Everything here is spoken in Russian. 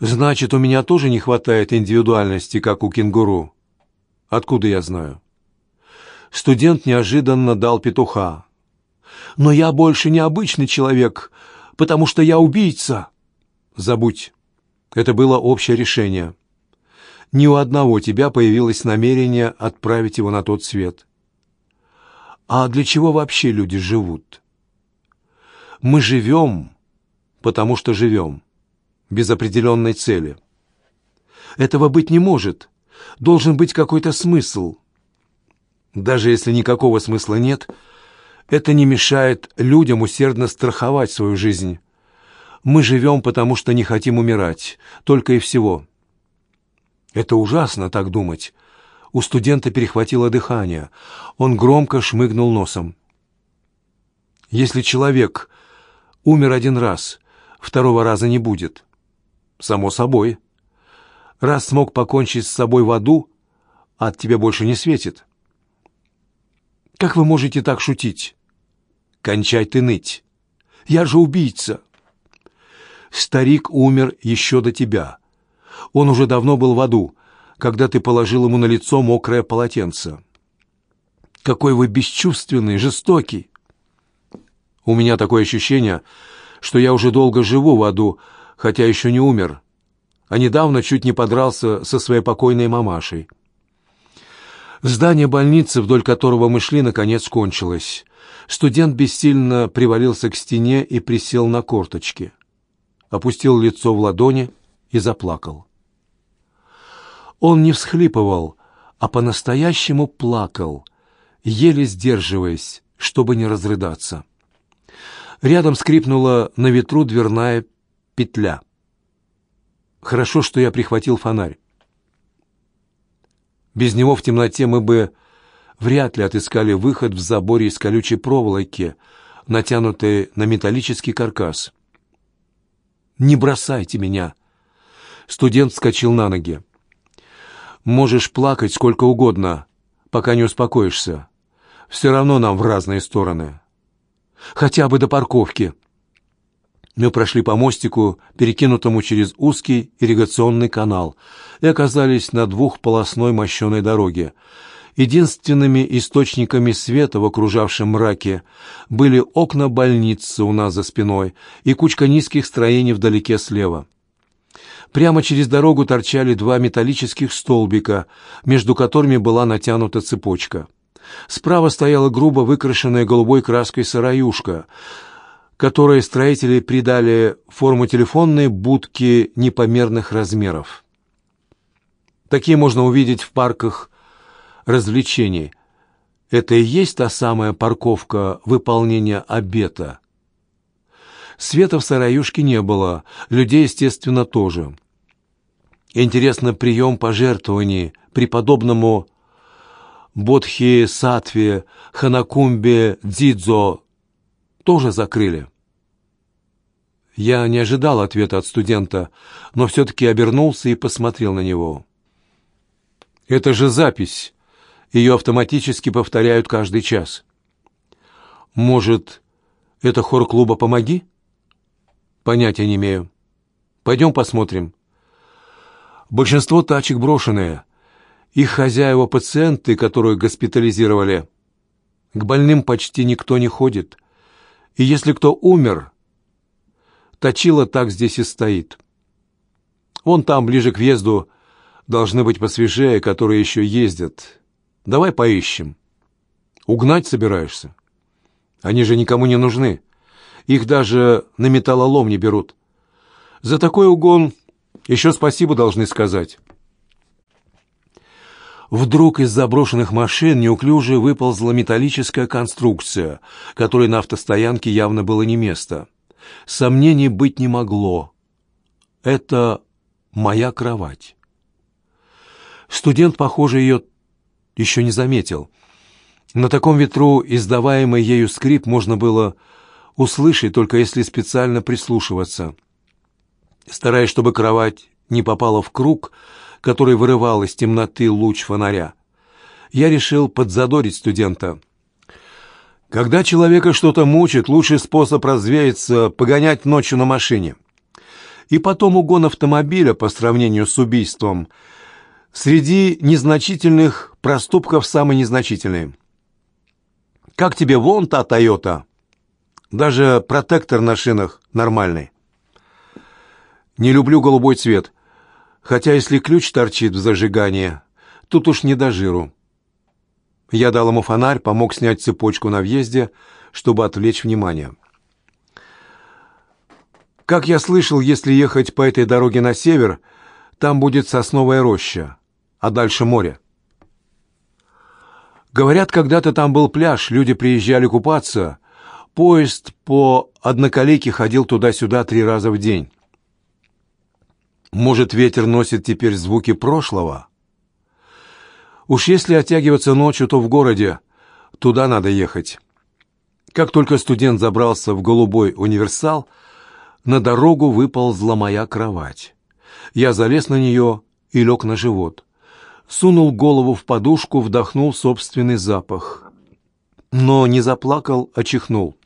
Значит, у меня тоже не хватает индивидуальности, как у кенгуру. Откуда я знаю? Студент неожиданно дал петуха. Но я больше не обычный человек, потому что я убийца. Забудь. Это было общее решение. Ни у одного тебя появилось намерение отправить его на тот свет. А для чего вообще люди живут? Мы живем, потому что живем, без определенной цели. Этого быть не может. Должен быть какой-то смысл. Даже если никакого смысла нет, это не мешает людям усердно страховать свою жизнь. Мы живем, потому что не хотим умирать, только и всего. Это ужасно так думать. У студента перехватило дыхание. Он громко шмыгнул носом. Если человек умер один раз, второго раза не будет. Само собой. Раз смог покончить с собой в аду, от тебя больше не светит. Как вы можете так шутить? Кончай ты ныть. Я же убийца. Старик умер еще до тебя. Он уже давно был в аду, когда ты положил ему на лицо мокрое полотенце. Какой вы бесчувственный, жестокий. У меня такое ощущение, что я уже долго живу в аду, хотя еще не умер, а недавно чуть не подрался со своей покойной мамашей. Здание больницы, вдоль которого мы шли, наконец кончилось. Студент бессильно привалился к стене и присел на корточки. Опустил лицо в ладони и заплакал. Он не всхлипывал, а по-настоящему плакал, еле сдерживаясь, чтобы не разрыдаться. Рядом скрипнула на ветру дверная петля. Хорошо, что я прихватил фонарь. Без него в темноте мы бы вряд ли отыскали выход в заборе из колючей проволоки, натянутой на металлический каркас. «Не бросайте меня!» Студент вскочил на ноги. «Можешь плакать сколько угодно, пока не успокоишься. Все равно нам в разные стороны. Хотя бы до парковки». Мы прошли по мостику, перекинутому через узкий ирригационный канал, и оказались на двухполосной мощеной дороге. Единственными источниками света в окружавшем мраке были окна больницы у нас за спиной и кучка низких строений вдалеке слева. Прямо через дорогу торчали два металлических столбика, между которыми была натянута цепочка. Справа стояла грубо выкрашенная голубой краской сараюшка — которой строители придали форму телефонной будки непомерных размеров. Такие можно увидеть в парках развлечений. Это и есть та самая парковка выполнения обета. Света в сараюшке не было, людей, естественно, тоже. Интересно, прием пожертвований преподобному Бодхи Сатве Ханакумбе Дзидзо тоже закрыли. Я не ожидал ответа от студента, но все-таки обернулся и посмотрел на него. «Это же запись. Ее автоматически повторяют каждый час. Может, это хор клуба «Помоги»?» «Понятия не имею. Пойдем посмотрим». Большинство тачек брошенные. Их хозяева пациенты, которых госпитализировали. К больным почти никто не ходит. И если кто умер, точила так здесь и стоит. Вон там, ближе к въезду, должны быть посвежее, которые еще ездят. Давай поищем. Угнать собираешься? Они же никому не нужны. Их даже на металлолом не берут. За такой угон еще спасибо должны сказать. Вдруг из заброшенных машин неуклюже выползла металлическая конструкция, которой на автостоянке явно было не место. Сомнений быть не могло. Это моя кровать. Студент, похоже, ее еще не заметил. На таком ветру издаваемый ею скрип можно было услышать, только если специально прислушиваться. Стараясь, чтобы кровать не попала в круг, который вырывал из темноты луч фонаря. Я решил подзадорить студента. Когда человека что-то мучит, лучший способ развеяться — погонять ночью на машине. И потом угон автомобиля по сравнению с убийством среди незначительных проступков самый незначительный. Как тебе вон та Тойота? Даже протектор на шинах нормальный. Не люблю голубой цвет, хотя если ключ торчит в зажигании, тут уж не до жиру. Я дал ему фонарь, помог снять цепочку на въезде, чтобы отвлечь внимание. Как я слышал, если ехать по этой дороге на север, там будет сосновая роща, а дальше море. Говорят, когда-то там был пляж, люди приезжали купаться. Поезд по одноколейке ходил туда-сюда три раза в день. Может, ветер носит теперь звуки прошлого? Уж если оттягиваться ночью, то в городе. Туда надо ехать. Как только студент забрался в голубой универсал, на дорогу выползла моя кровать. Я залез на нее и лег на живот. Сунул голову в подушку, вдохнул собственный запах. Но не заплакал, а чихнул.